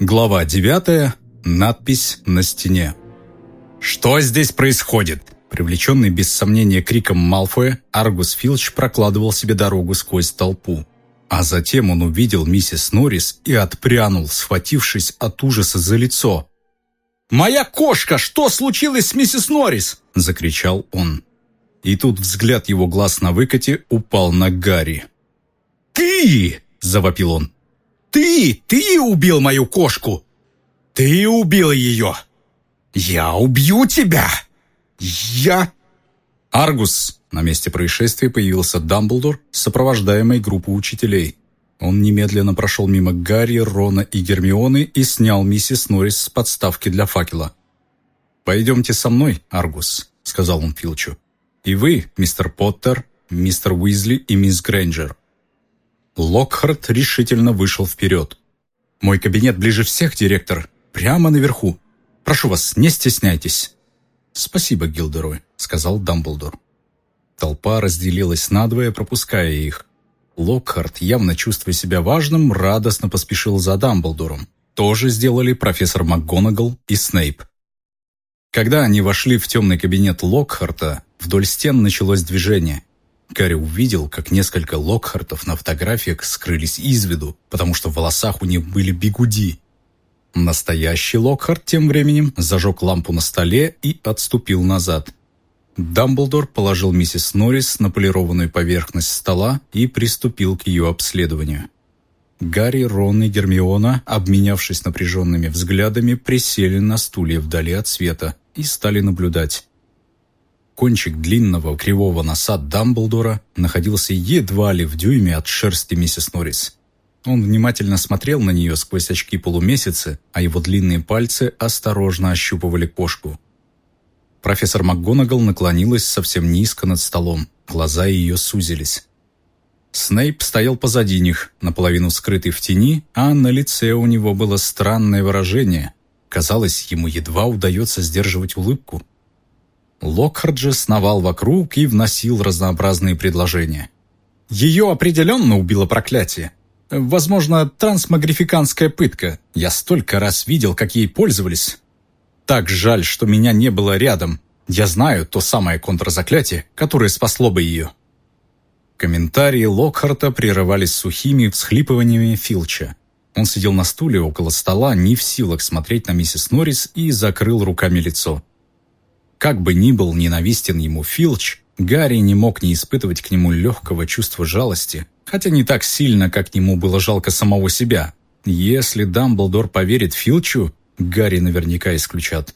Глава 9. Надпись на стене. «Что здесь происходит?» Привлеченный без сомнения криком Малфоя, Аргус Филч прокладывал себе дорогу сквозь толпу. А затем он увидел миссис Норрис и отпрянул, схватившись от ужаса за лицо. «Моя кошка! Что случилось с миссис Норрис?» – закричал он. И тут взгляд его глаз на выкате упал на Гарри. «Ты!» – завопил он. Ты, ты убил мою кошку! Ты убил ее! Я убью тебя! Я...» «Аргус!» На месте происшествия появился Дамблдор, сопровождаемый группой учителей. Он немедленно прошел мимо Гарри, Рона и Гермионы и снял миссис Норрис с подставки для факела. «Пойдемте со мной, Аргус», — сказал он Филчу. «И вы, мистер Поттер, мистер Уизли и мисс Грейнджер. Локхарт решительно вышел вперед. «Мой кабинет ближе всех, директор. Прямо наверху. Прошу вас, не стесняйтесь». «Спасибо, Гилдерой», — сказал Дамблдор. Толпа разделилась надвое, пропуская их. Локхарт, явно чувствуя себя важным, радостно поспешил за Дамблдором. Тоже сделали профессор МакГонагал и Снейп. Когда они вошли в темный кабинет Локхарта, вдоль стен началось движение. Гарри увидел, как несколько Локхартов на фотографиях скрылись из виду, потому что в волосах у них были бигуди. Настоящий Локхарт тем временем зажег лампу на столе и отступил назад. Дамблдор положил миссис Норрис на полированную поверхность стола и приступил к ее обследованию. Гарри, Рон и Гермиона, обменявшись напряженными взглядами, присели на стулья вдали от света и стали наблюдать. Кончик длинного кривого носа Дамблдора находился едва ли в дюйме от шерсти миссис Норрис. Он внимательно смотрел на нее сквозь очки полумесяца, а его длинные пальцы осторожно ощупывали кошку. Профессор МакГонагал наклонилась совсем низко над столом. Глаза ее сузились. Снейп стоял позади них, наполовину скрытый в тени, а на лице у него было странное выражение. Казалось, ему едва удается сдерживать улыбку. Локхард же сновал вокруг и вносил разнообразные предложения. Ее определенно убило проклятие. Возможно, трансмагрификанская пытка. Я столько раз видел, как ей пользовались. Так жаль, что меня не было рядом. Я знаю то самое контрзаклятие, которое спасло бы ее. Комментарии Локхарта прерывались сухими всхлипываниями Филча. Он сидел на стуле около стола, не в силах смотреть на миссис Норрис и закрыл руками лицо. Как бы ни был ненавистен ему Филч, Гарри не мог не испытывать к нему легкого чувства жалости, хотя не так сильно, как ему было жалко самого себя. Если Дамблдор поверит Филчу, Гарри наверняка исключат.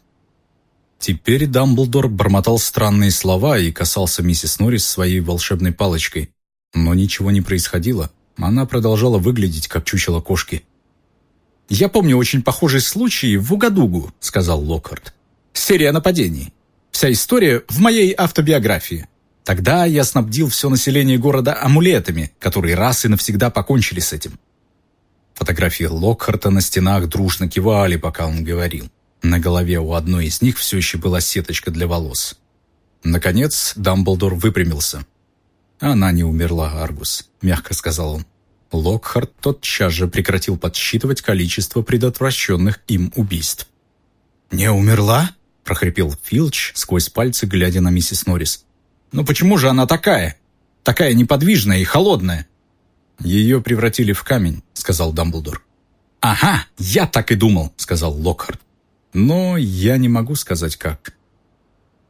Теперь Дамблдор бормотал странные слова и касался миссис Норрис своей волшебной палочкой. Но ничего не происходило. Она продолжала выглядеть, как чучело кошки. «Я помню очень похожий случай в Угадугу», — сказал Локхарт. «Серия нападений. Вся история в моей автобиографии. Тогда я снабдил все население города амулетами, которые раз и навсегда покончили с этим. Фотографии Локхарта на стенах дружно кивали, пока он говорил. На голове у одной из них все еще была сеточка для волос. Наконец Дамблдор выпрямился. «Она не умерла, Аргус», — мягко сказал он. Локхарт тотчас же прекратил подсчитывать количество предотвращенных им убийств. «Не умерла?» Прохрипел Филч сквозь пальцы, глядя на миссис Норрис. «Но почему же она такая? Такая неподвижная и холодная?» «Ее превратили в камень», — сказал Дамблдор. «Ага, я так и думал», — сказал Локхарт. «Но я не могу сказать, как».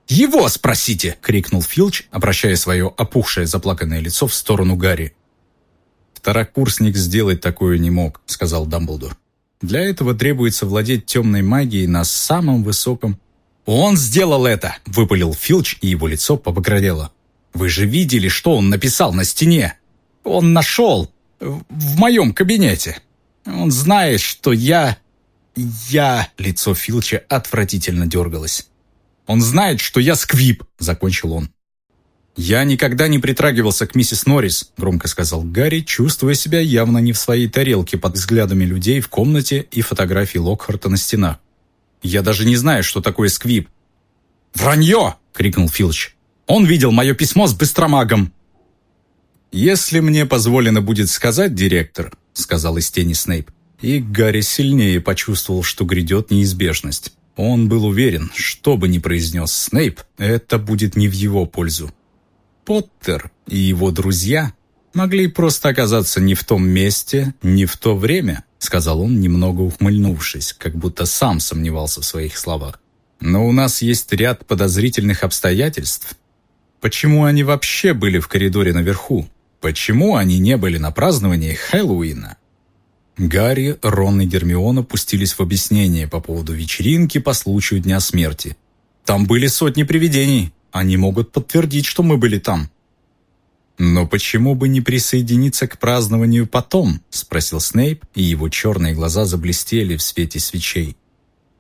«Его спросите!» — крикнул Филч, обращая свое опухшее заплаканное лицо в сторону Гарри. «Второкурсник сделать такое не мог», — сказал Дамблдор. «Для этого требуется владеть темной магией на самом высоком «Он сделал это!» – выпалил Филч, и его лицо побагровело. «Вы же видели, что он написал на стене? Он нашел! В моем кабинете! Он знает, что я... Я...» Лицо Филча отвратительно дергалось. «Он знает, что я сквип!» – закончил он. «Я никогда не притрагивался к миссис Норрис», – громко сказал Гарри, чувствуя себя явно не в своей тарелке под взглядами людей в комнате и фотографии Локхарта на стенах. Я даже не знаю, что такое сквип». «Вранье!» — крикнул Филч. «Он видел мое письмо с быстромагом». «Если мне позволено будет сказать, директор», — сказал из тени Снейп, И Гарри сильнее почувствовал, что грядет неизбежность. Он был уверен, что бы ни произнес Снейп, это будет не в его пользу. Поттер и его друзья могли просто оказаться не в том месте, не в то время, сказал он, немного ухмыльнувшись, как будто сам сомневался в своих словах. Но у нас есть ряд подозрительных обстоятельств. Почему они вообще были в коридоре наверху? Почему они не были на праздновании Хэллоуина? Гарри, Рон и Гермиона пустились в объяснение по поводу вечеринки по случаю Дня смерти. «Там были сотни привидений. Они могут подтвердить, что мы были там». «Но почему бы не присоединиться к празднованию потом?» – спросил Снейп, и его черные глаза заблестели в свете свечей.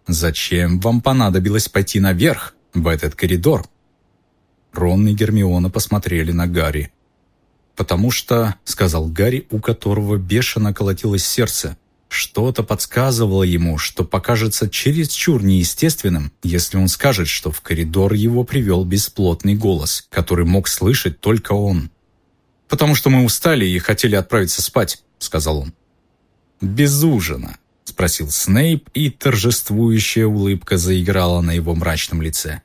«Зачем вам понадобилось пойти наверх, в этот коридор?» Рон и Гермиона посмотрели на Гарри потому что, — сказал Гарри, у которого бешено колотилось сердце, что-то подсказывало ему, что покажется чересчур неестественным, если он скажет, что в коридор его привел бесплотный голос, который мог слышать только он. «Потому что мы устали и хотели отправиться спать», — сказал он. «Без ужина», — спросил Снейп, и торжествующая улыбка заиграла на его мрачном лице.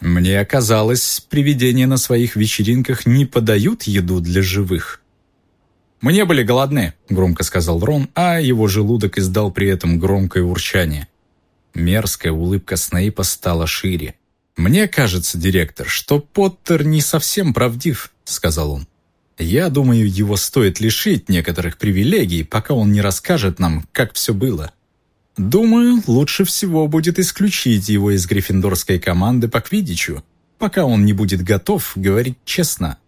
Мне оказалось, привидения на своих вечеринках не подают еду для живых. «Мы не были голодны», — громко сказал Рон, а его желудок издал при этом громкое урчание. Мерзкая улыбка Снейпа стала шире. «Мне кажется, директор, что Поттер не совсем правдив», — сказал он. «Я думаю, его стоит лишить некоторых привилегий, пока он не расскажет нам, как все было». Думаю, лучше всего будет исключить его из гриффиндорской команды по квиддичу, пока он не будет готов говорить честно.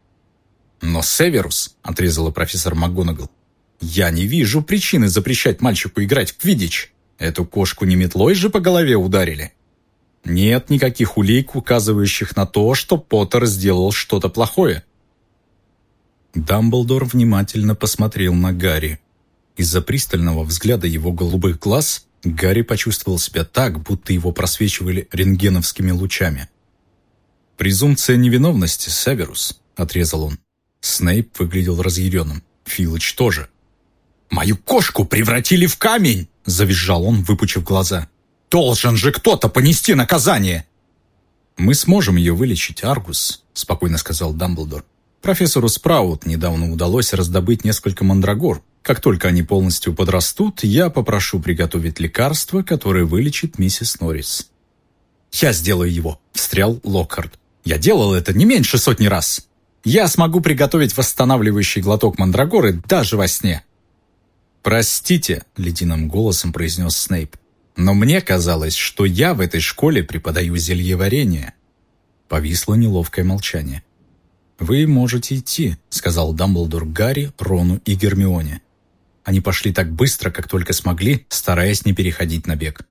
«Но Северус», — отрезала профессор МакГонагал, «я не вижу причины запрещать мальчику играть в квиддич. Эту кошку не метлой же по голове ударили». Нет никаких улик, указывающих на то, что Поттер сделал что-то плохое. Дамблдор внимательно посмотрел на Гарри. Из-за пристального взгляда его голубых глаз Гарри почувствовал себя так, будто его просвечивали рентгеновскими лучами. «Презумпция невиновности, Северус», — отрезал он. Снейп выглядел разъяренным. Филыч тоже. «Мою кошку превратили в камень!» — завизжал он, выпучив глаза. «Должен же кто-то понести наказание!» «Мы сможем ее вылечить, Аргус», — спокойно сказал Дамблдор. «Профессору Спраут недавно удалось раздобыть несколько мандрагор, как только они полностью подрастут, я попрошу приготовить лекарство, которое вылечит миссис Норрис». «Я сделаю его», — встрял Локхард. «Я делал это не меньше сотни раз. Я смогу приготовить восстанавливающий глоток мандрагоры даже во сне». «Простите», — ледяным голосом произнес Снейп, «но мне казалось, что я в этой школе преподаю зельеварение». Повисло неловкое молчание. «Вы можете идти», — сказал Дамблдор Гарри, Рону и Гермионе. Они пошли так быстро, как только смогли, стараясь не переходить на бег.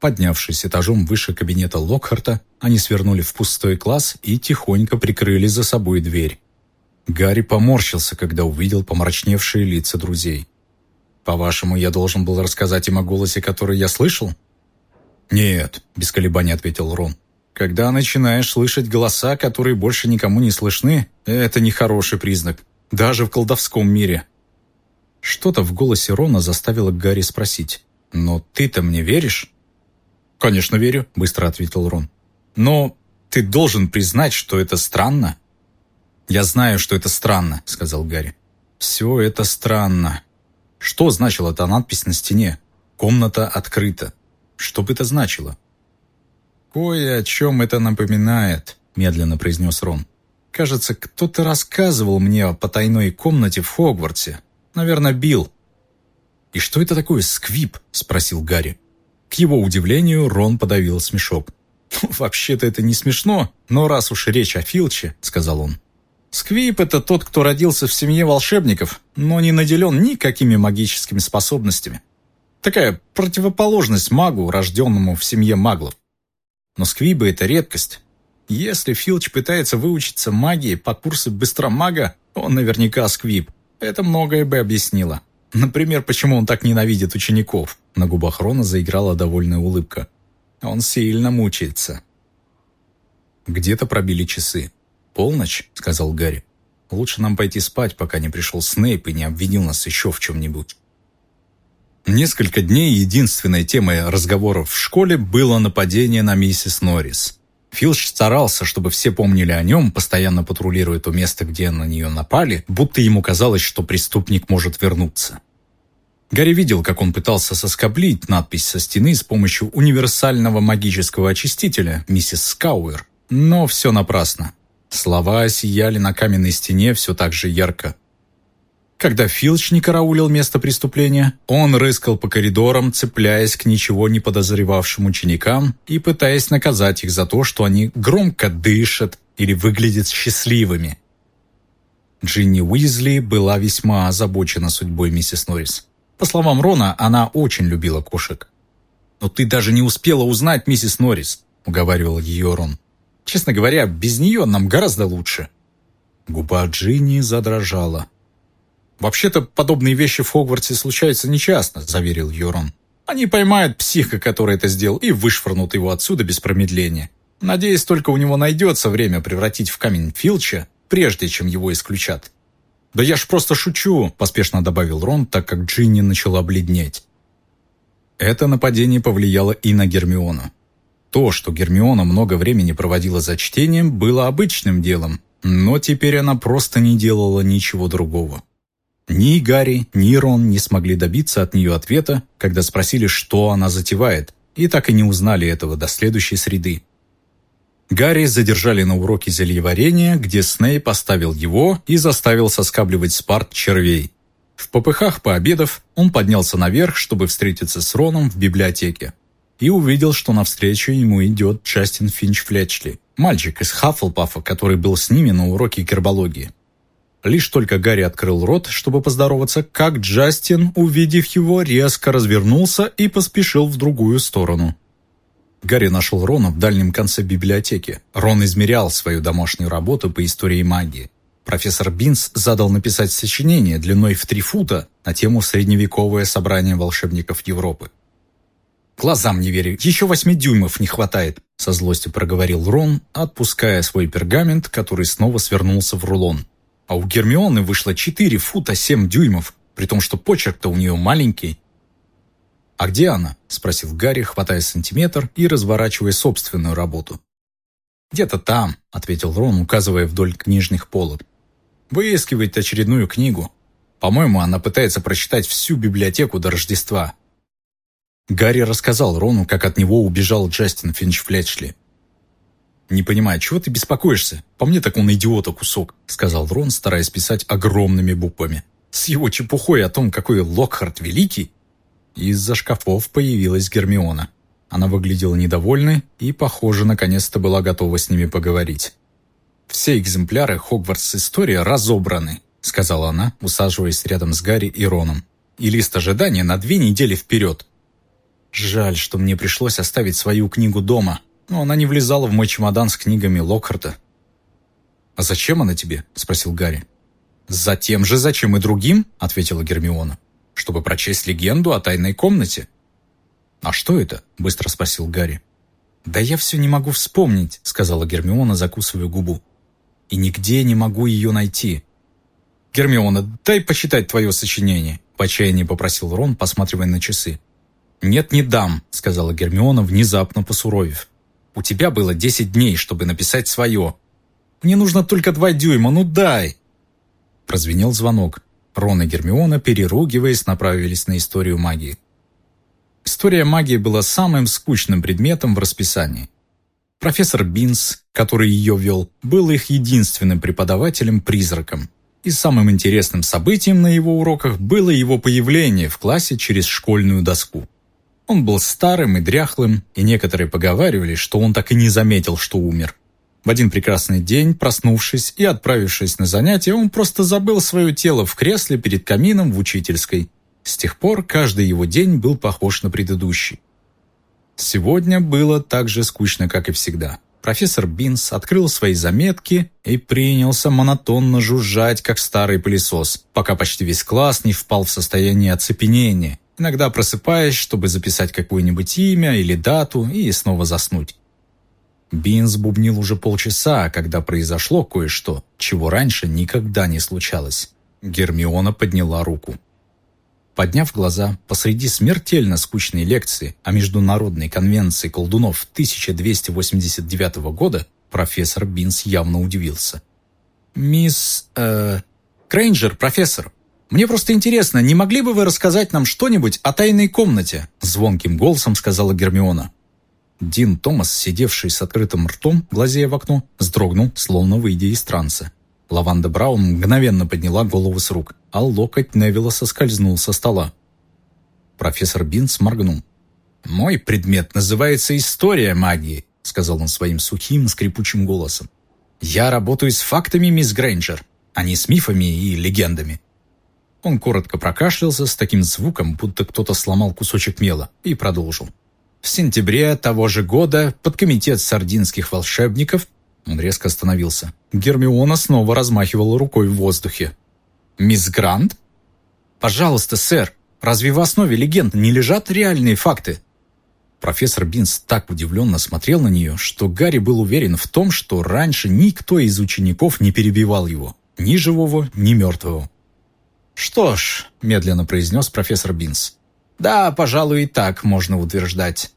Поднявшись этажом выше кабинета Локхарта, они свернули в пустой класс и тихонько прикрыли за собой дверь. Гарри поморщился, когда увидел помрачневшие лица друзей. «По-вашему, я должен был рассказать им о голосе, который я слышал?» «Нет», — без колебаний ответил Рон. «Когда начинаешь слышать голоса, которые больше никому не слышны, это нехороший признак, даже в колдовском мире. Что-то в голосе Рона заставило Гарри спросить. «Но ты-то мне веришь?» «Конечно верю», — быстро ответил Рон. «Но ты должен признать, что это странно». «Я знаю, что это странно», — сказал Гарри. «Все это странно». Что значила эта надпись на стене? «Комната открыта». Что бы это значило? «Кое о чем это напоминает», — медленно произнес Рон. «Кажется, кто-то рассказывал мне о потайной комнате в Хогвартсе. Наверное, Билл». «И что это такое сквип?» – спросил Гарри. К его удивлению, Рон подавил смешок. «Вообще-то это не смешно, но раз уж речь о Филче», – сказал он. «Сквип – это тот, кто родился в семье волшебников, но не наделен никакими магическими способностями. Такая противоположность магу, рожденному в семье маглов. Но сквибы – это редкость. Если Филч пытается выучиться магии по курсу быстромага, он наверняка сквип – это многое бы объяснило. Например, почему он так ненавидит учеников. На губах Рона заиграла довольная улыбка. Он сильно мучается. Где-то пробили часы. «Полночь», — сказал Гарри. «Лучше нам пойти спать, пока не пришел Снейп и не обвинил нас еще в чем-нибудь». Несколько дней единственной темой разговоров в школе было нападение на миссис Норрис. Филч старался, чтобы все помнили о нем, постоянно патрулируя то место, где на нее напали, будто ему казалось, что преступник может вернуться. Гарри видел, как он пытался соскоблить надпись со стены с помощью универсального магического очистителя, миссис Скауэр, но все напрасно. Слова сияли на каменной стене все так же ярко. Когда Филч не караулил место преступления, он рыскал по коридорам, цепляясь к ничего не подозревавшим ученикам и пытаясь наказать их за то, что они громко дышат или выглядят счастливыми. Джинни Уизли была весьма озабочена судьбой миссис Норрис. По словам Рона, она очень любила кошек. «Но ты даже не успела узнать миссис Норрис», — уговаривал ее Рон. «Честно говоря, без нее нам гораздо лучше». Губа Джинни задрожала. «Вообще-то подобные вещи в Хогвартсе случаются нечасто», — заверил Йорон. «Они поймают психа, который это сделал, и вышвырнут его отсюда без промедления. Надеюсь, только у него найдется время превратить в камень Филча, прежде чем его исключат». «Да я ж просто шучу», — поспешно добавил Рон, так как Джинни начала бледнеть. Это нападение повлияло и на Гермиону. То, что Гермиона много времени проводила за чтением, было обычным делом, но теперь она просто не делала ничего другого. Ни Гарри, ни Рон не смогли добиться от нее ответа, когда спросили, что она затевает, и так и не узнали этого до следующей среды. Гарри задержали на уроке зельеварения, где Снейп поставил его и заставил соскабливать спарт червей. В попыхах пообедав, он поднялся наверх, чтобы встретиться с Роном в библиотеке. И увидел, что навстречу ему идет Джастин Финч Флетчли, мальчик из Хаффлпафа, который был с ними на уроке гербологии. Лишь только Гарри открыл рот, чтобы поздороваться, как Джастин, увидев его, резко развернулся и поспешил в другую сторону. Гарри нашел Рона в дальнем конце библиотеки. Рон измерял свою домашнюю работу по истории магии. Профессор Бинс задал написать сочинение длиной в три фута на тему «Средневековое собрание волшебников Европы». «Глазам не верю, еще восьми дюймов не хватает», со злостью проговорил Рон, отпуская свой пергамент, который снова свернулся в рулон а у Гермионы вышло 4 фута 7 дюймов, при том, что почерк-то у нее маленький. «А где она?» – спросил Гарри, хватая сантиметр и разворачивая собственную работу. «Где-то там», – ответил Рон, указывая вдоль книжных полок. «Выискивает очередную книгу. По-моему, она пытается прочитать всю библиотеку до Рождества». Гарри рассказал Рону, как от него убежал Джастин Финч-Флетчли. «Не понимаю, чего ты беспокоишься? По мне так он идиота кусок», — сказал Рон, стараясь писать огромными буквами. «С его чепухой о том, какой Локхарт великий». Из-за шкафов появилась Гермиона. Она выглядела недовольной и, похоже, наконец-то была готова с ними поговорить. «Все экземпляры Хогвартс История разобраны», — сказала она, усаживаясь рядом с Гарри и Роном. «И лист ожидания на две недели вперед». «Жаль, что мне пришлось оставить свою книгу дома», но она не влезала в мой чемодан с книгами Локхарта. «А зачем она тебе?» – спросил Гарри. «Затем же, зачем и другим?» – ответила Гермиона. «Чтобы прочесть легенду о тайной комнате». «А что это?» – быстро спросил Гарри. «Да я все не могу вспомнить», – сказала Гермиона, закусывая губу. «И нигде не могу ее найти». «Гермиона, дай почитать твое сочинение», – в отчаянии попросил Рон, посматривая на часы. «Нет, не дам», – сказала Гермиона, внезапно посуровив. У тебя было десять дней, чтобы написать свое. Мне нужно только два дюйма, ну дай!» Прозвенел звонок. Рон и Гермиона, переругиваясь, направились на историю магии. История магии была самым скучным предметом в расписании. Профессор Бинс, который ее вел, был их единственным преподавателем-призраком. И самым интересным событием на его уроках было его появление в классе через школьную доску. Он был старым и дряхлым, и некоторые поговаривали, что он так и не заметил, что умер. В один прекрасный день, проснувшись и отправившись на занятия, он просто забыл свое тело в кресле перед камином в учительской. С тех пор каждый его день был похож на предыдущий. Сегодня было так же скучно, как и всегда. Профессор Бинс открыл свои заметки и принялся монотонно жужжать, как старый пылесос, пока почти весь класс не впал в состояние оцепенения иногда просыпаясь, чтобы записать какое-нибудь имя или дату и снова заснуть. Бинс бубнил уже полчаса, когда произошло кое-что, чего раньше никогда не случалось. Гермиона подняла руку. Подняв глаза посреди смертельно скучной лекции о Международной конвенции колдунов 1289 года, профессор Бинс явно удивился. «Мисс... Э, Крейнджер, профессор, мне просто интересно, не могли бы вы рассказать нам что-нибудь о тайной комнате?» Звонким голосом сказала Гермиона. Дин Томас, сидевший с открытым ртом, глазея в окно, вздрогнул, словно выйдя из транса. Лаванда Браун мгновенно подняла голову с рук, а локоть Невилла соскользнул со стола. Профессор Бинс моргнул. «Мой предмет называется «История магии», — сказал он своим сухим, скрипучим голосом. «Я работаю с фактами, мисс Грейнджер, а не с мифами и легендами». Он коротко прокашлялся с таким звуком, будто кто-то сломал кусочек мела, и продолжил. В сентябре того же года подкомитет сардинских волшебников он резко остановился. Гермиона снова размахивала рукой в воздухе. «Мисс Грант?» «Пожалуйста, сэр, разве в основе легенд не лежат реальные факты?» Профессор Бинс так удивленно смотрел на нее, что Гарри был уверен в том, что раньше никто из учеников не перебивал его, ни живого, ни мертвого. «Что ж», — медленно произнес профессор Бинс, да, пожалуй, и так можно утверждать.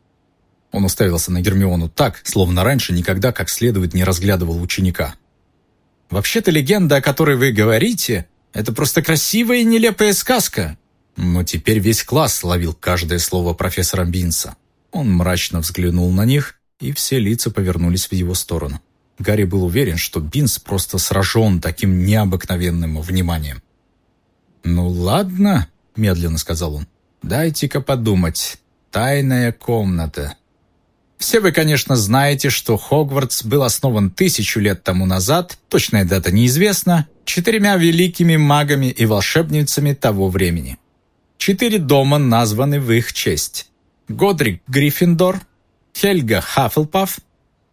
Он уставился на Гермиону так, словно раньше никогда как следует не разглядывал ученика. «Вообще-то легенда, о которой вы говорите, это просто красивая и нелепая сказка». Но теперь весь класс ловил каждое слово профессора Бинса. Он мрачно взглянул на них, и все лица повернулись в его сторону. Гарри был уверен, что Бинс просто сражен таким необыкновенным вниманием. «Ну ладно», — медленно сказал он. Дайте-ка подумать. Тайная комната. Все вы, конечно, знаете, что Хогвартс был основан тысячу лет тому назад, точная дата неизвестна, четырьмя великими магами и волшебницами того времени. Четыре дома названы в их честь. Годрик Гриффиндор, Хельга Хаффлпаф,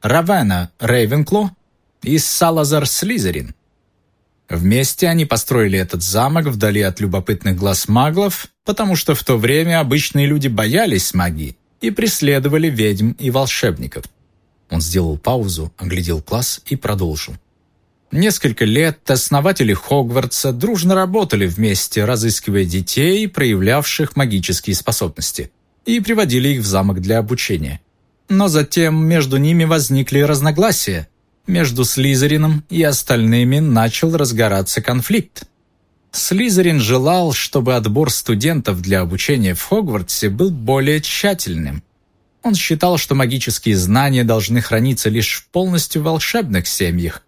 Равена Рейвенкло и Салазар Слизерин. Вместе они построили этот замок вдали от любопытных глаз маглов, потому что в то время обычные люди боялись магии и преследовали ведьм и волшебников. Он сделал паузу, оглядел класс и продолжил. Несколько лет основатели Хогвартса дружно работали вместе, разыскивая детей, проявлявших магические способности, и приводили их в замок для обучения. Но затем между ними возникли разногласия, между Слизерином и остальными начал разгораться конфликт. Слизерин желал, чтобы отбор студентов для обучения в Хогвартсе был более тщательным. Он считал, что магические знания должны храниться лишь в полностью волшебных семьях.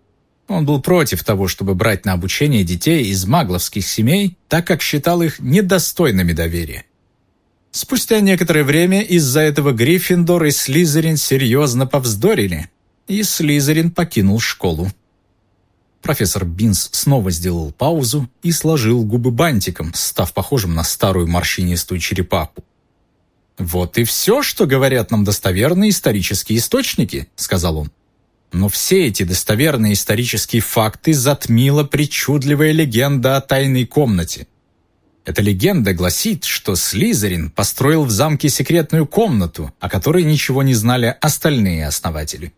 Он был против того, чтобы брать на обучение детей из магловских семей, так как считал их недостойными доверия. Спустя некоторое время из-за этого Гриффиндор и Слизерин серьезно повздорили – и Слизерин покинул школу. Профессор Бинс снова сделал паузу и сложил губы бантиком, став похожим на старую морщинистую черепаху. «Вот и все, что говорят нам достоверные исторические источники», — сказал он. Но все эти достоверные исторические факты затмила причудливая легенда о тайной комнате. Эта легенда гласит, что Слизерин построил в замке секретную комнату, о которой ничего не знали остальные основатели.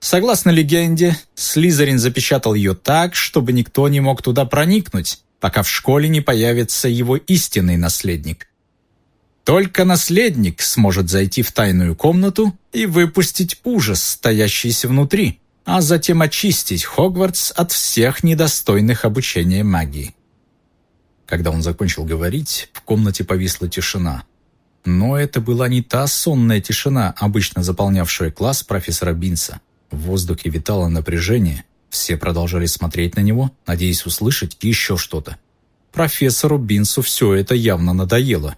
Согласно легенде, Слизерин запечатал ее так, чтобы никто не мог туда проникнуть, пока в школе не появится его истинный наследник. Только наследник сможет зайти в тайную комнату и выпустить ужас, стоящийся внутри, а затем очистить Хогвартс от всех недостойных обучения магии. Когда он закончил говорить, в комнате повисла тишина. Но это была не та сонная тишина, обычно заполнявшая класс профессора Бинса. В воздухе витало напряжение. Все продолжали смотреть на него, надеясь услышать еще что-то. Профессору Бинсу все это явно надоело.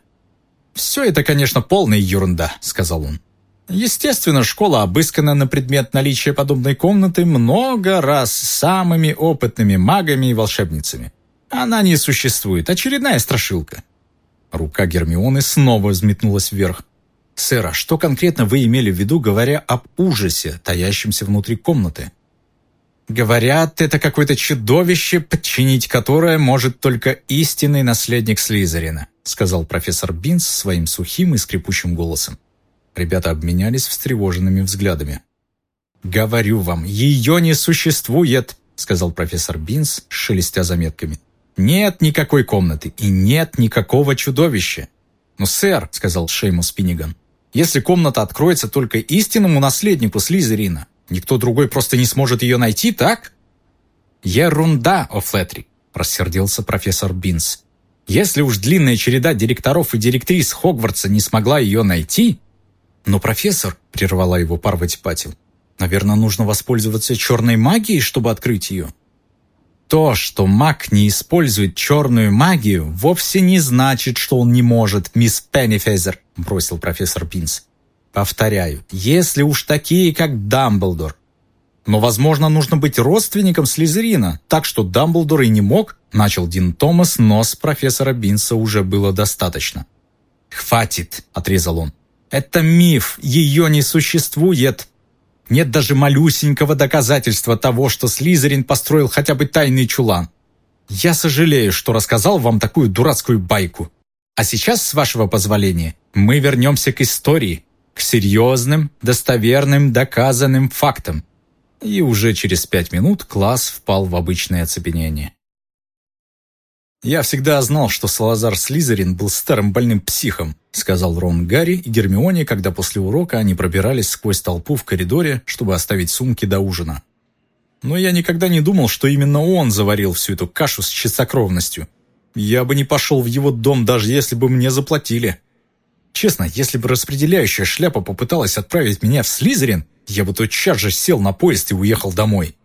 «Все это, конечно, полная ерунда», — сказал он. Естественно, школа обыскана на предмет наличия подобной комнаты много раз самыми опытными магами и волшебницами. Она не существует, очередная страшилка. Рука Гермионы снова взметнулась вверх. «Сэр, а что конкретно вы имели в виду, говоря об ужасе, таящемся внутри комнаты?» «Говорят, это какое-то чудовище, подчинить которое может только истинный наследник Слизерина», сказал профессор Бинс своим сухим и скрипучим голосом. Ребята обменялись встревоженными взглядами. «Говорю вам, ее не существует», сказал профессор Бинс, шелестя заметками. Нет никакой комнаты и нет никакого чудовища. «Ну, сэр», — сказал Шеймус Пинниган, «если комната откроется только истинному наследнику Слизерина, никто другой просто не сможет ее найти, так?» «Ерунда, О'Флетри», — рассердился профессор Бинс. «Если уж длинная череда директоров и директрис Хогвартса не смогла ее найти...» «Но, профессор», — прервала его Парвати Патил, «наверное, нужно воспользоваться черной магией, чтобы открыть ее». То, что маг не использует черную магию, вовсе не значит, что он не может, мисс Пеннифезер», — бросил профессор Бинс. «Повторяю, если уж такие, как Дамблдор. Но, возможно, нужно быть родственником Слизерина, так что Дамблдор и не мог», — начал Дин Томас, но с профессора Бинса уже было достаточно. «Хватит», — отрезал он. «Это миф, ее не существует. Нет даже малюсенького доказательства того, что Слизерин построил хотя бы тайный чулан. Я сожалею, что рассказал вам такую дурацкую байку. А сейчас, с вашего позволения, мы вернемся к истории, к серьезным, достоверным, доказанным фактам. И уже через пять минут класс впал в обычное оцепенение. «Я всегда знал, что Салазар Слизерин был старым больным психом», сказал Рон Гарри и Гермионе, когда после урока они пробирались сквозь толпу в коридоре, чтобы оставить сумки до ужина. Но я никогда не думал, что именно он заварил всю эту кашу с чистокровностью. Я бы не пошел в его дом, даже если бы мне заплатили. Честно, если бы распределяющая шляпа попыталась отправить меня в Слизерин, я бы тотчас же сел на поезд и уехал домой.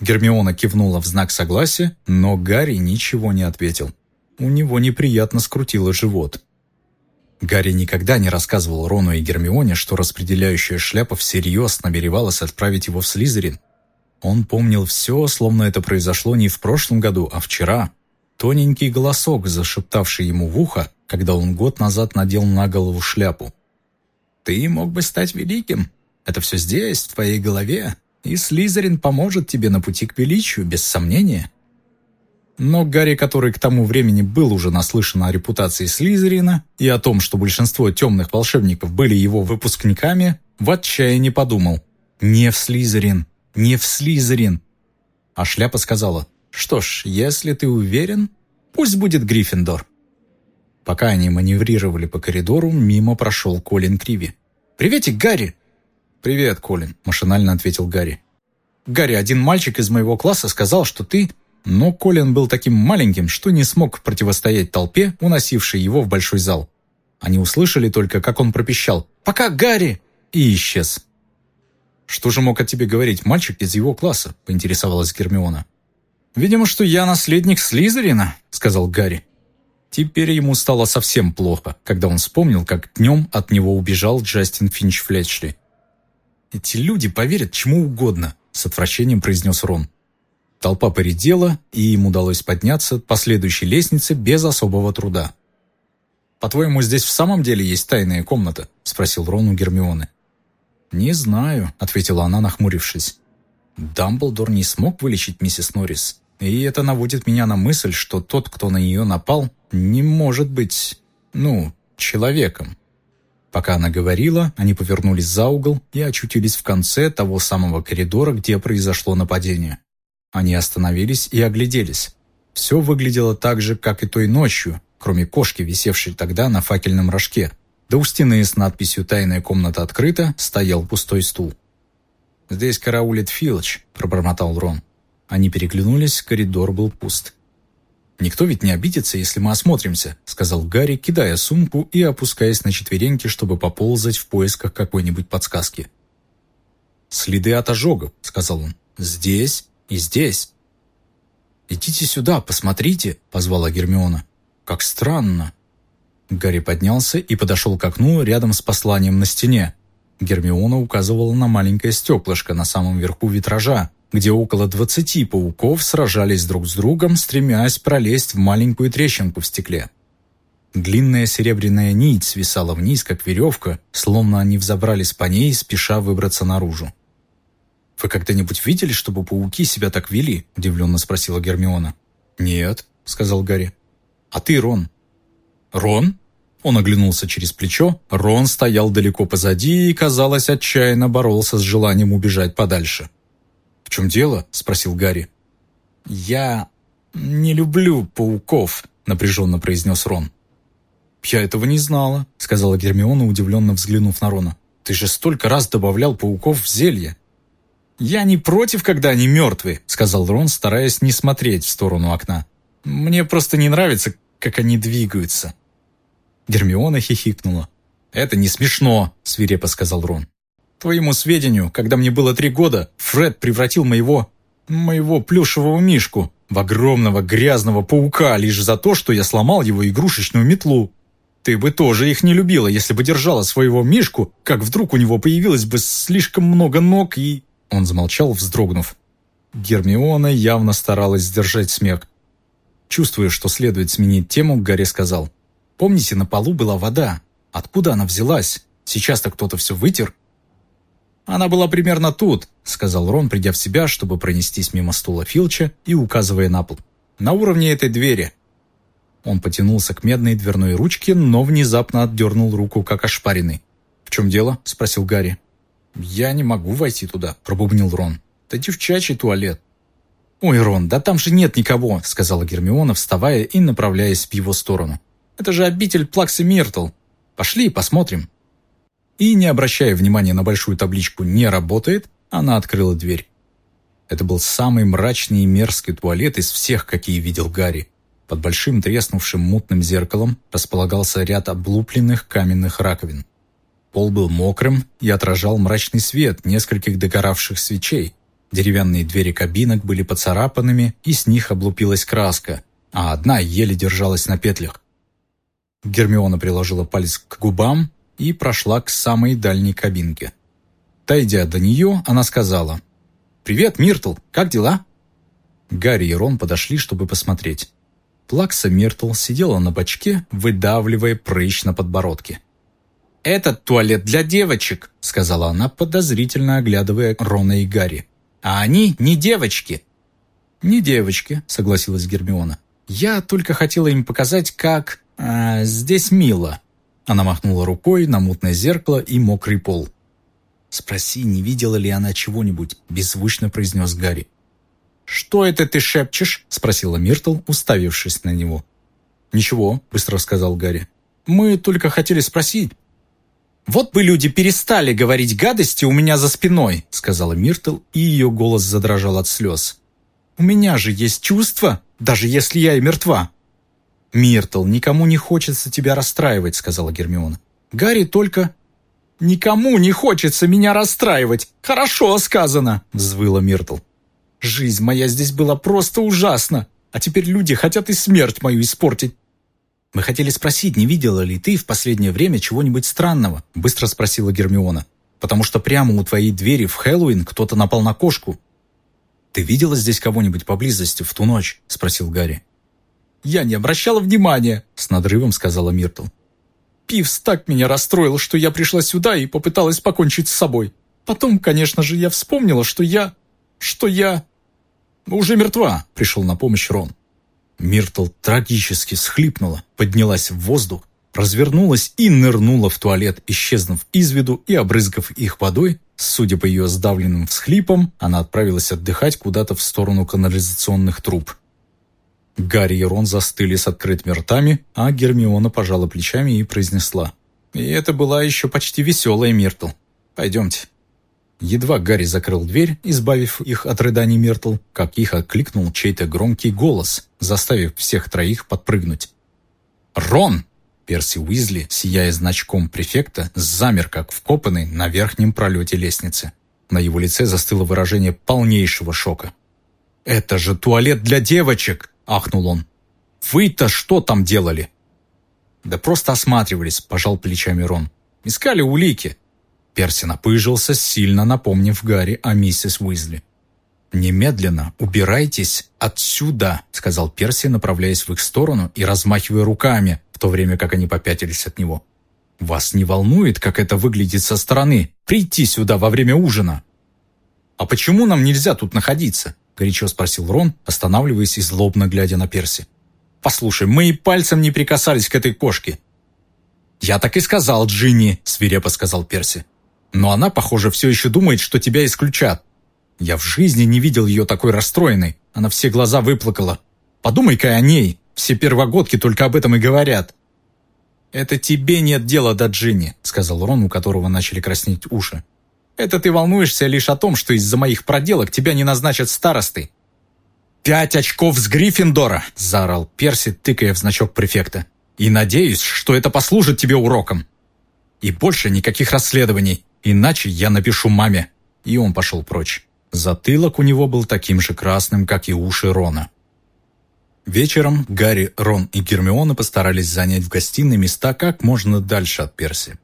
Гермиона кивнула в знак согласия, но Гарри ничего не ответил. У него неприятно скрутило живот. Гарри никогда не рассказывал Рону и Гермионе, что распределяющая шляпа всерьез намеревалась отправить его в Слизерин. Он помнил все, словно это произошло не в прошлом году, а вчера. Тоненький голосок, зашептавший ему в ухо, когда он год назад надел на голову шляпу. «Ты мог бы стать великим. Это все здесь, в твоей голове и Слизерин поможет тебе на пути к величию, без сомнения. Но Гарри, который к тому времени был уже наслышан о репутации Слизерина и о том, что большинство темных волшебников были его выпускниками, в отчаянии подумал «Не в Слизерин, не в Слизерин». А шляпа сказала «Что ж, если ты уверен, пусть будет Гриффиндор». Пока они маневрировали по коридору, мимо прошел Колин Криви. «Приветик, Гарри!» «Привет, Колин», – машинально ответил Гарри. «Гарри, один мальчик из моего класса сказал, что ты...» Но Колин был таким маленьким, что не смог противостоять толпе, уносившей его в большой зал. Они услышали только, как он пропищал «Пока, Гарри!» и исчез. «Что же мог о тебе говорить мальчик из его класса?» – поинтересовалась Гермиона. «Видимо, что я наследник Слизерина», – сказал Гарри. Теперь ему стало совсем плохо, когда он вспомнил, как днем от него убежал Джастин Финч Флетчли. «Эти люди поверят чему угодно», — с отвращением произнес Рон. Толпа поредела, и им удалось подняться по следующей лестнице без особого труда. «По-твоему, здесь в самом деле есть тайная комната?» — спросил Рон у Гермионы. «Не знаю», — ответила она, нахмурившись. «Дамблдор не смог вылечить миссис Норрис, и это наводит меня на мысль, что тот, кто на нее напал, не может быть, ну, человеком. Пока она говорила, они повернулись за угол и очутились в конце того самого коридора, где произошло нападение. Они остановились и огляделись. Все выглядело так же, как и той ночью, кроме кошки, висевшей тогда на факельном рожке. Да у стены с надписью «Тайная комната открыта» стоял пустой стул. «Здесь караулит Филч», — пробормотал Рон. Они переглянулись, коридор был пуст. «Никто ведь не обидится, если мы осмотримся», — сказал Гарри, кидая сумку и опускаясь на четвереньки, чтобы поползать в поисках какой-нибудь подсказки. «Следы от ожогов», — сказал он. «Здесь и здесь». «Идите сюда, посмотрите», — позвала Гермиона. «Как странно». Гарри поднялся и подошел к окну рядом с посланием на стене. Гермиона указывала на маленькое стеклышко на самом верху витража, где около двадцати пауков сражались друг с другом, стремясь пролезть в маленькую трещинку в стекле. Длинная серебряная нить свисала вниз, как веревка, словно они взобрались по ней, спеша выбраться наружу. «Вы когда-нибудь видели, чтобы пауки себя так вели?» – удивленно спросила Гермиона. «Нет», – сказал Гарри. «А ты, Рон?» «Рон?» Он оглянулся через плечо. Рон стоял далеко позади и, казалось, отчаянно боролся с желанием убежать подальше. «В чем дело?» – спросил Гарри. «Я... «Не люблю пауков», — напряженно произнес Рон. «Я этого не знала», — сказала Гермиона, удивленно взглянув на Рона. «Ты же столько раз добавлял пауков в зелье». «Я не против, когда они мертвые», — сказал Рон, стараясь не смотреть в сторону окна. «Мне просто не нравится, как они двигаются». Гермиона хихикнула. «Это не смешно», — свирепо сказал Рон. «Твоему сведению, когда мне было три года, Фред превратил моего... моего плюшевого мишку в огромного грязного паука лишь за то, что я сломал его игрушечную метлу. Ты бы тоже их не любила, если бы держала своего мишку, как вдруг у него появилось бы слишком много ног и...» Он замолчал, вздрогнув. Гермиона явно старалась сдержать смех. Чувствуя, что следует сменить тему, Гарри сказал. «Помните, на полу была вода. Откуда она взялась? Сейчас-то кто-то все вытер». «Она была примерно тут», — сказал Рон, придя в себя, чтобы пронестись мимо стула Филча и указывая на пол. «На уровне этой двери». Он потянулся к медной дверной ручке, но внезапно отдернул руку, как ошпаренный. «В чем дело?» — спросил Гарри. «Я не могу войти туда», — пробубнил Рон. «Это девчачий туалет». «Ой, Рон, да там же нет никого», — сказала Гермиона, вставая и направляясь в его сторону. «Это же обитель Плаксы Миртл. Пошли посмотрим». И, не обращая внимания на большую табличку «Не работает», она открыла дверь. Это был самый мрачный и мерзкий туалет из всех, какие видел Гарри. Под большим треснувшим мутным зеркалом располагался ряд облупленных каменных раковин. Пол был мокрым и отражал мрачный свет нескольких догоравших свечей. Деревянные двери кабинок были поцарапанными, и с них облупилась краска, а одна еле держалась на петлях. Гермиона приложила палец к губам и прошла к самой дальней кабинке. Дойдя до нее, она сказала «Привет, Миртл, как дела?» Гарри и Рон подошли, чтобы посмотреть. Плакса Миртл сидела на бочке, выдавливая прыщ на подбородке. «Этот туалет для девочек», — сказала она, подозрительно оглядывая Рона и Гарри. «А они не девочки». «Не девочки», — согласилась Гермиона. «Я только хотела им показать, как... А, здесь мило». Она махнула рукой на мутное зеркало и мокрый пол. «Спроси, не видела ли она чего-нибудь?» – беззвучно произнес Гарри. «Что это ты шепчешь?» – спросила Миртл, уставившись на него. «Ничего», – быстро сказал Гарри. «Мы только хотели спросить, «Вот бы люди перестали говорить гадости у меня за спиной», сказала Миртл, и ее голос задрожал от слез. «У меня же есть чувства, даже если я и мертва». «Миртл, никому не хочется тебя расстраивать», сказала Гермиона. «Гарри только...» «Никому не хочется меня расстраивать! Хорошо сказано!» взвыла Миртл. «Жизнь моя здесь была просто ужасна, а теперь люди хотят и смерть мою испортить. «Мы хотели спросить, не видела ли ты в последнее время чего-нибудь странного?» – быстро спросила Гермиона. «Потому что прямо у твоей двери в Хэллоуин кто-то напал на кошку». «Ты видела здесь кого-нибудь поблизости в ту ночь?» – спросил Гарри. «Я не обращала внимания», – с надрывом сказала Миртл. «Пивс так меня расстроил, что я пришла сюда и попыталась покончить с собой. Потом, конечно же, я вспомнила, что я... что я...» «Уже мертва», – пришел на помощь Рон. Миртл трагически схлипнула, поднялась в воздух, развернулась и нырнула в туалет, исчезнув из виду и обрызгав их водой. Судя по ее сдавленным всхлипам, она отправилась отдыхать куда-то в сторону канализационных труб. Гарри и Рон застыли с открытыми ртами, а Гермиона пожала плечами и произнесла. «И это была еще почти веселая Миртл. Пойдемте». Едва Гарри закрыл дверь, избавив их от рыданий Миртл, как их откликнул чей-то громкий голос, заставив всех троих подпрыгнуть. «Рон!» Перси Уизли, сияя значком префекта, замер как вкопанный на верхнем пролете лестницы. На его лице застыло выражение полнейшего шока. «Это же туалет для девочек!» – ахнул он. «Вы-то что там делали?» «Да просто осматривались», – пожал плечами Рон. «Искали улики. Перси напыжился, сильно напомнив Гарри о миссис Уизли. «Немедленно убирайтесь отсюда», — сказал Перси, направляясь в их сторону и размахивая руками, в то время как они попятились от него. «Вас не волнует, как это выглядит со стороны, прийти сюда во время ужина?» «А почему нам нельзя тут находиться?» — горячо спросил Рон, останавливаясь и злобно глядя на Перси. «Послушай, мы и пальцем не прикасались к этой кошке». «Я так и сказал, Джинни», — свирепо сказал Перси. Но она, похоже, все еще думает, что тебя исключат. Я в жизни не видел ее такой расстроенной. Она все глаза выплакала. Подумай-ка о ней. Все первогодки только об этом и говорят». «Это тебе нет дела до Джинни», — сказал Рон, у которого начали краснеть уши. «Это ты волнуешься лишь о том, что из-за моих проделок тебя не назначат старостой». «Пять очков с Гриффиндора!» – заорал Перси, тыкая в значок префекта. «И надеюсь, что это послужит тебе уроком. И больше никаких расследований, иначе я напишу маме». И он пошел прочь. Затылок у него был таким же красным, как и уши Рона. Вечером Гарри, Рон и Гермиона постарались занять в гостиной места как можно дальше от Перси.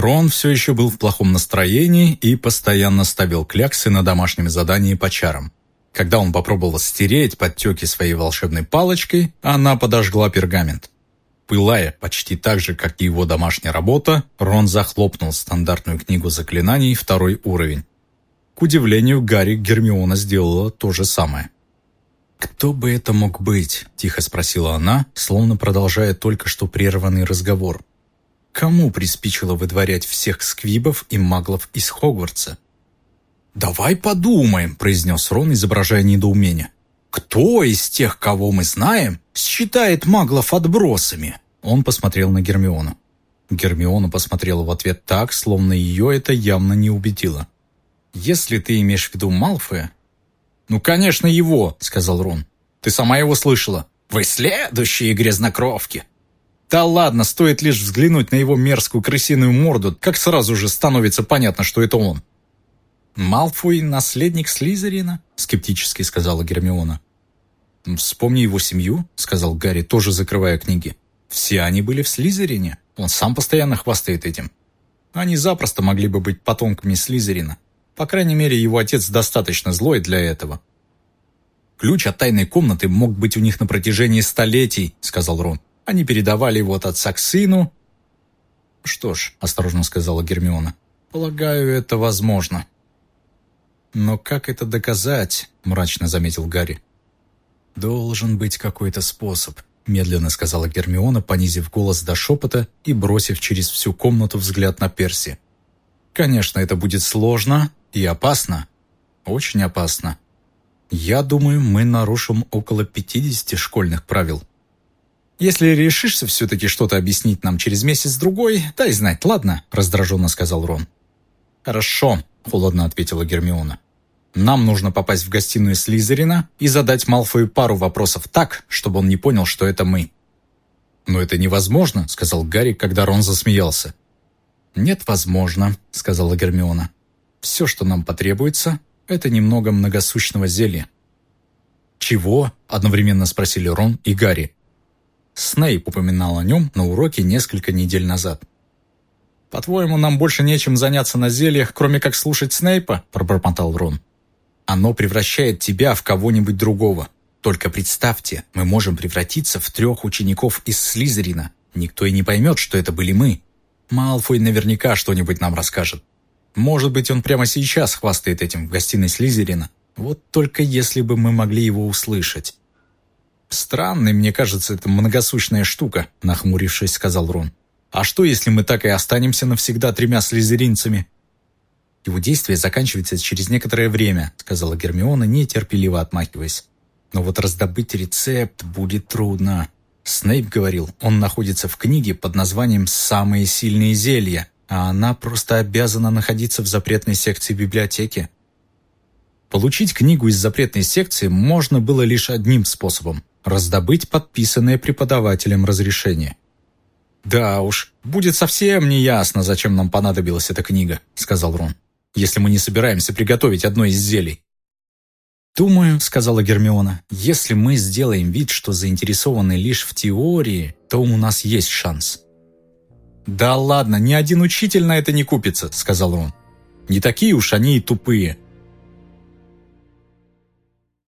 Рон все еще был в плохом настроении и постоянно ставил кляксы на домашнем задании по чарам. Когда он попробовал стереть подтеки своей волшебной палочкой, она подожгла пергамент. Пылая почти так же, как и его домашняя работа, Рон захлопнул стандартную книгу заклинаний второй уровень. К удивлению, Гарри Гермиона сделала то же самое. «Кто бы это мог быть?» – тихо спросила она, словно продолжая только что прерванный разговор. «Кому приспичило выдворять всех сквибов и маглов из Хогвартса?» «Давай подумаем», – произнес Рон, изображая недоумение. «Кто из тех, кого мы знаем, считает маглов отбросами?» Он посмотрел на Гермиону. Гермиона посмотрела в ответ так, словно ее это явно не убедило. «Если ты имеешь в виду Малфоя, «Ну, конечно, его», — сказал Рон. «Ты сама его слышала». «Вы следующие грязнокровки». Да ладно, стоит лишь взглянуть на его мерзкую крысиную морду, как сразу же становится понятно, что это он. «Малфой — наследник Слизерина?» — скептически сказала Гермиона. «Вспомни его семью», — сказал Гарри, тоже закрывая книги. «Все они были в Слизерине. Он сам постоянно хвастает этим. Они запросто могли бы быть потомками Слизерина. По крайней мере, его отец достаточно злой для этого. «Ключ от тайной комнаты мог быть у них на протяжении столетий», — сказал Рон. «Они передавали его от отца к сыну». «Что ж», — осторожно сказала Гермиона, — «полагаю, это возможно». «Но как это доказать?» — мрачно заметил Гарри. «Должен быть какой-то способ», — медленно сказала Гермиона, понизив голос до шепота и бросив через всю комнату взгляд на Перси. «Конечно, это будет сложно, и опасно. Очень опасно. Я думаю, мы нарушим около 50 школьных правил. Если решишься все-таки что-то объяснить нам через месяц-другой, дай знать, ладно?» – раздраженно сказал Рон. «Хорошо», – холодно ответила Гермиона. «Нам нужно попасть в гостиную Слизерина и задать Малфою пару вопросов так, чтобы он не понял, что это мы». «Но это невозможно», – сказал Гарри, когда Рон засмеялся. «Нет, возможно», – сказала Гермиона. Все, что нам потребуется, это немного многосущного зелья». «Чего?» – одновременно спросили Рон и Гарри. Снейп упоминал о нем на уроке несколько недель назад. «По-твоему, нам больше нечем заняться на зельях, кроме как слушать Снейпа?» – пробормотал Рон. «Оно превращает тебя в кого-нибудь другого. Только представьте, мы можем превратиться в трех учеников из Слизерина. Никто и не поймет, что это были мы. Малфой наверняка что-нибудь нам расскажет. Может быть, он прямо сейчас хвастает этим в гостиной Слизерина. Вот только если бы мы могли его услышать. «Странной, мне кажется, это многосущная штука», — нахмурившись, сказал Рон. «А что, если мы так и останемся навсегда тремя слизеринцами?» «Его действие заканчивается через некоторое время», — сказала Гермиона, нетерпеливо отмахиваясь. «Но вот раздобыть рецепт будет трудно». Снейп говорил, он находится в книге под названием «Самые сильные зелья», а она просто обязана находиться в запретной секции библиотеки. Получить книгу из запретной секции можно было лишь одним способом – раздобыть подписанное преподавателем разрешение. «Да уж, будет совсем неясно, зачем нам понадобилась эта книга», – сказал Рон, «если мы не собираемся приготовить одно из зелий». «Думаю», — сказала Гермиона, — «если мы сделаем вид, что заинтересованы лишь в теории, то у нас есть шанс. «Да ладно, ни один учитель на это не купится», — сказал он. «Не такие уж они и тупые.